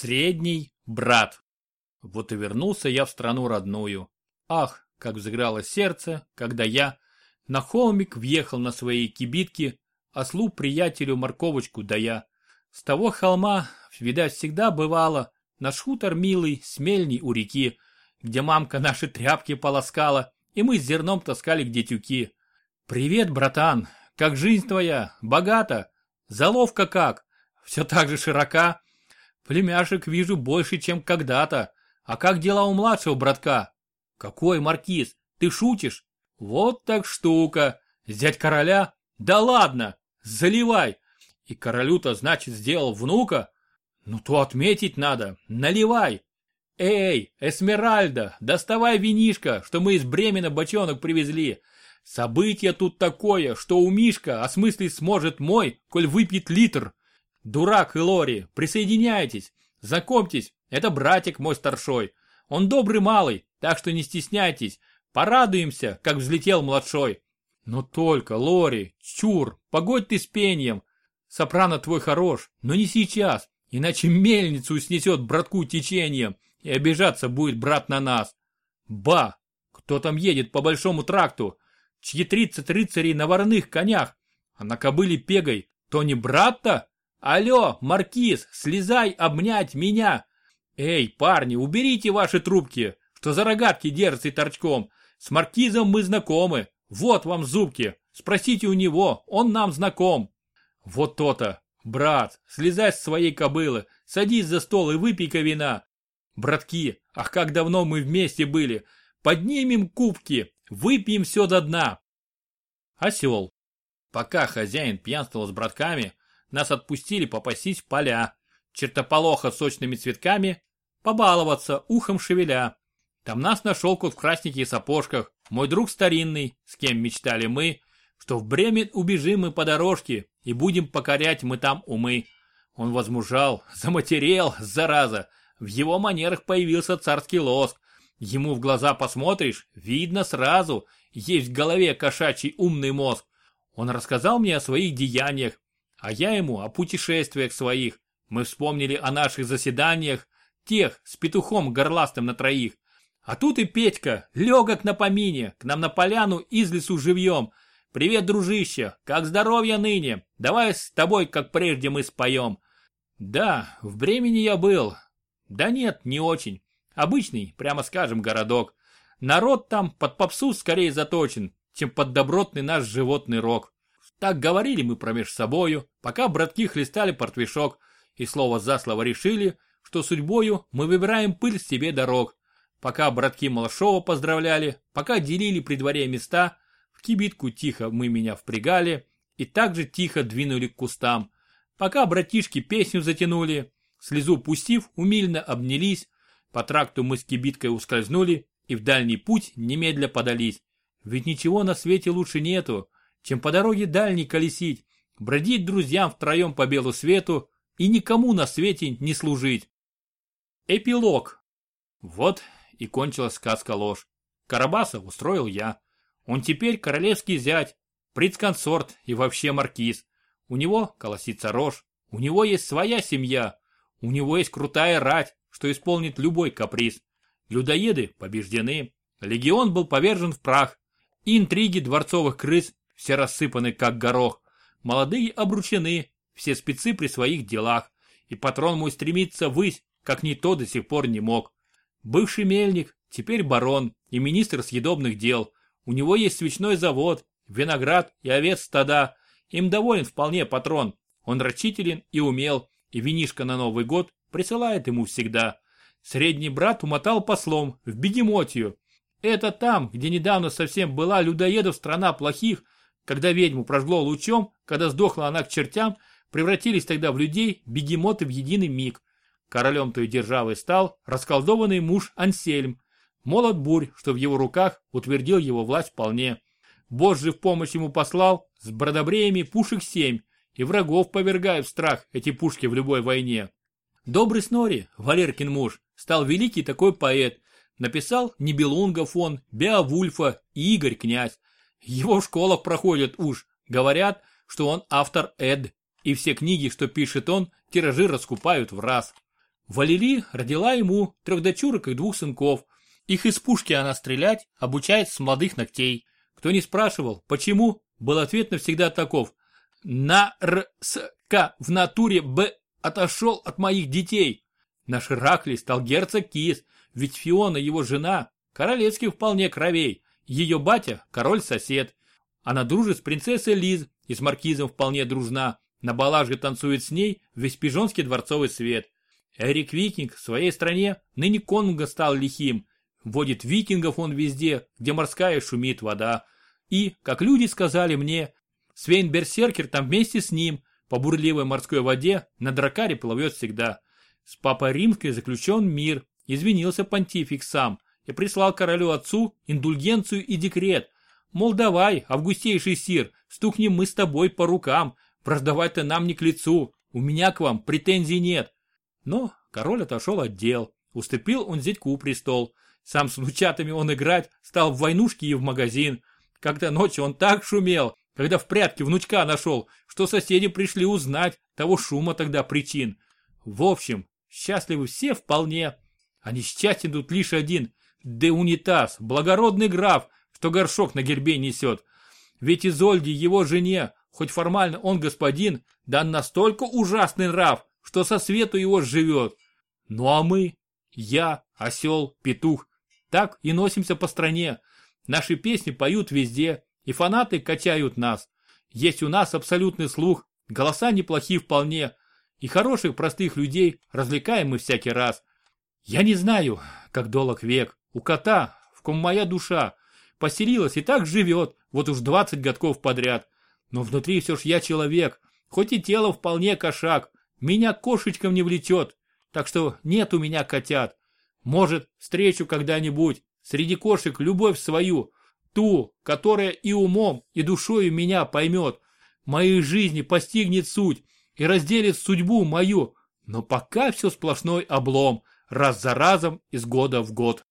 Средний брат. Вот и вернулся я в страну родную. Ах, как взыграло сердце, когда я на холмик въехал на своей кибитке, ослу приятелю морковочку дая. С того холма, видать, всегда бывало, наш хутор милый, смельний у реки, где мамка наши тряпки полоскала, и мы с зерном таскали где тюки. Привет, братан, как жизнь твоя, богата, заловка как, все так же широка, Племяшек вижу больше, чем когда-то. А как дела у младшего братка? Какой маркиз? Ты шутишь? Вот так штука. Зять короля? Да ладно, заливай. И королю-то, значит, сделал внука? Ну то отметить надо, наливай. Эй, Эсмеральда, доставай винишко, что мы из Бремена бочонок привезли. Событие тут такое, что у Мишка осмыслить сможет мой, коль выпьет литр. Дурак Илори, присоединяйтесь, знакомьтесь, это братик мой старшой. Он добрый малый, так что не стесняйтесь, порадуемся, как взлетел младшой. Но только, Лори, чур, погодь ты с пением. Сопрано твой хорош, но не сейчас, иначе мельницу снесет братку течением, и обижаться будет брат на нас. Ба, кто там едет по большому тракту? Чьи тридцать рыцарей на вороных конях, а на кобыле пегой, то не брат-то? Алло, маркиз, слезай обнять меня. Эй, парни, уберите ваши трубки, что за рогатки держите торчком. С маркизом мы знакомы. Вот вам зубки. Спросите у него, он нам знаком. Вот то-то. Брат, слезай с своей кобылы, садись за стол и выпей-ка вина. Братки, ах как давно мы вместе были. Поднимем кубки, выпьем все до дна. Осел. Пока хозяин пьянствовал с братками, нас отпустили попасись в поля, чертополоха сочными цветками, побаловаться, ухом шевеля. Там нас нашел кот в красненьких сапожках, мой друг старинный, с кем мечтали мы, что в Бремен убежим мы по дорожке и будем покорять мы там умы. Он возмужал, заматерел, зараза, в его манерах появился царский лоск. Ему в глаза посмотришь, видно сразу, есть в голове кошачий умный мозг. Он рассказал мне о своих деяниях, а я ему о путешествиях своих. Мы вспомнили о наших заседаниях, тех с петухом горластым на троих. А тут и Петька, легок на помине, к нам на поляну из лесу живьем. Привет, дружище, как здоровье ныне? Давай с тобой, как прежде, мы споем. Да, в Бремени я был. Да нет, не очень. Обычный, прямо скажем, городок. Народ там под попсу скорее заточен, чем под добротный наш животный рок. Так говорили мы промеж собою, пока братки хлестали портвишок, и слово за слово решили, что судьбою мы выбираем пыль себе дорог. Пока братки Малашова поздравляли, пока делили при дворе места, в кибитку тихо мы меня впрягали и также тихо двинули к кустам. Пока братишки песню затянули, слезу пустив, умильно обнялись, по тракту мы с кибиткой ускользнули и в дальний путь немедля подались. Ведь ничего на свете лучше нету, чем по дороге дальней колесить, бродить друзьям втроем по белу свету и никому на свете не служить. Эпилог. Вот и кончилась сказка ложь. Карабаса устроил я. Он теперь королевский зять, принц-консорт и вообще маркиз. У него колосится рожь, у него есть своя семья, у него есть крутая рать, что исполнит любой каприз. Людоеды побеждены, легион был повержен в прах, и интриги дворцовых крыс все рассыпаны как горох. Молодые обручены, все спецы при своих делах. И патрон мой стремится ввысь, как никто до сих пор не мог. Бывший мельник, теперь барон и министр съедобных дел. У него есть свечной завод, виноград и овец стада. Им доволен вполне патрон. Он рачителен и умел, и винишко на Новый год присылает ему всегда. Средний брат умотал послом в Бегемотию. Это там, где недавно совсем была людоедов страна плохих, когда ведьму прожгло лучом, когда сдохла она к чертям, превратились тогда в людей бегемоты в единый миг. Королем той державы стал расколдованный муж Ансельм, молот бурь, что в его руках утвердил его власть вполне. Бог же в помощь ему послал с бродобреями пушек семь, и врагов повергают в страх эти пушки в любой войне. Добрый Снори, Валеркин муж, стал великий такой поэт, написал Нибелунга фон, Беовульфа и Игорь князь, его в школах проходят уж. Говорят, что он автор Эд. И все книги, что пишет он, тиражи раскупают в раз. Валерий родила ему трех дочурок и двух сынков. Их из пушки она стрелять обучает с молодых ногтей. Кто не спрашивал, почему, был ответ навсегда таков. На р с к в натуре б отошел от моих детей. Наш Ираклий стал герцог Кис, ведь Фиона его жена, королевских вполне кровей, ее батя король-сосед. Она дружит с принцессой Лиз и с маркизом вполне дружна, на балах танцует с ней весь пижонский дворцовый свет. Эрик Викинг в своей стране ныне конунга стал лихим, водит викингов он везде, где морская шумит вода. И, как люди сказали мне, Свейн Берсеркер там вместе с ним, по бурливой морской воде, на дракаре плывет всегда. С папой римской заключен мир, извинился понтифик сам и прислал королю отцу индульгенцию и декрет. Мол, давай, августейший сир, стукнем мы с тобой по рукам, враждовать-то нам не к лицу, у меня к вам претензий нет. Но король отошел от дел, уступил он зятьку престол. Сам с внучатами он играть, стал в войнушки и в магазин. Когда ночью он так шумел, когда в прятке внучка нашел, что соседи пришли узнать того шума тогда причин. В общем, счастливы все вполне. А несчастен тут лишь один, де унитаз, благородный граф, что горшок на гербе несет. Ведь Изольде, его жене, хоть формально он господин, дан настолько ужасный нрав, что со свету его живет. Ну а мы, я, осел, петух, так и носимся по стране. Наши песни поют везде, и фанаты качают нас. Есть у нас абсолютный слух, голоса неплохие вполне, и хороших простых людей развлекаем мы всякий раз. Я не знаю, как долг век, у кота, в ком моя душа, поселилась и так живет, вот уж двадцать годков подряд. Но внутри все ж я человек, хоть и тело вполне кошак, меня кошечкам не влечет, так что нет у меня котят. Может, встречу когда-нибудь, среди кошек любовь свою, Ту, которая и умом, и душою меня поймет. Моей жизни постигнет суть и разделит судьбу мою. Но пока все сплошной облом, раз за разом из года в год.